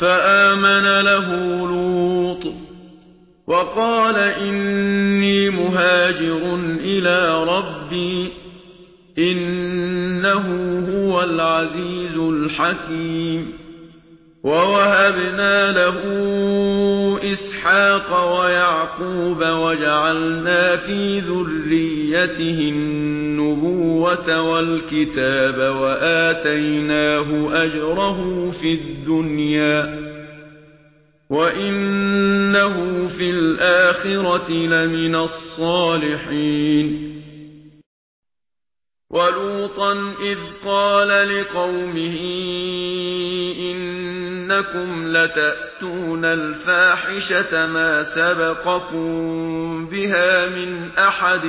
فآمن له لوط وقال إني مهاجر إلى ربي إنه هو العزيز الحكيم ووهبنا له إسحاق ويعقوب وجعلنا في ذريته النُّبُوَّةَ وَالْكِتَابَ وَآتَيْنَاهُ أَجْرَهُ فِي الدُّنْيَا وَإِنَّهُ فِي الْآخِرَةِ لَمِنَ الصَّالِحِينَ وَلُوطًا إِذْ قَالَ لِقَوْمِهِ إنكم لتأتون الفاحشة ما سبقكم بها من أحد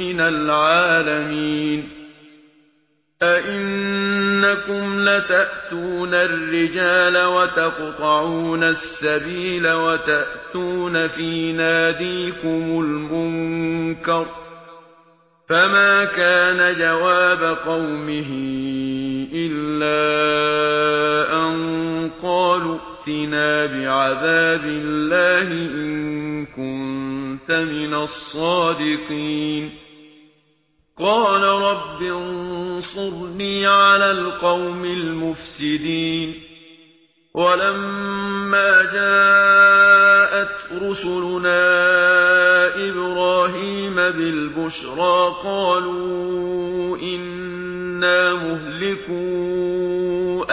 من العالمين أئنكم لتأتون الرجال وتقطعون السبيل وتأتون في ناديكم المنكر فما كان جواب قومه إلا وَأْتِنَا بِعَذَابِ اللَّهِ إِن كُنتَ مِنَ الصَّادِقِينَ قَالَ رَبِّ انصُرْنِي عَلَى الْقَوْمِ الْمُفْسِدِينَ وَلَمَّا جَاءَتْ رُسُلُنَا إِبْرَاهِيمَ بِالْبُشْرَى قَالُوا إِنَّا مُهْلِكُونَ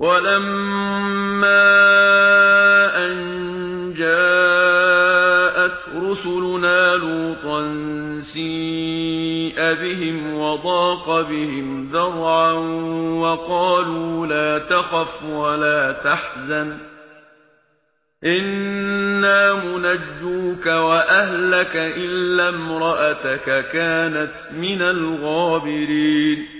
ولما أن جاءت رسلنا لوطا سيئ بهم وضاق بهم ذرعا وقالوا لا تخف ولا تحزن إنا منجوك وأهلك إلا امرأتك كانت من الغابرين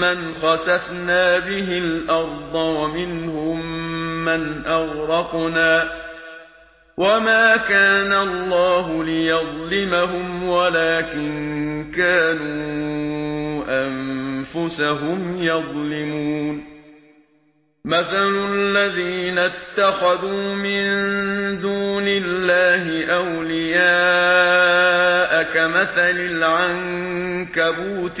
مَنْ خَسَفْنَا بِهِ الْأَرْضَ وَمِنْهُمْ مَنْ أَغْرَقْنَا وَمَا كَانَ اللَّهُ لِيَظْلِمَهُمْ وَلَكِنْ كَانُوا أَنفُسَهُمْ يَظْلِمُونَ مَثَلُ الَّذِينَ اتَّخَذُوا مِن دُونِ اللَّهِ أَوْلِيَاءَ كَمَثَلِ الْعَنكَبُوتِ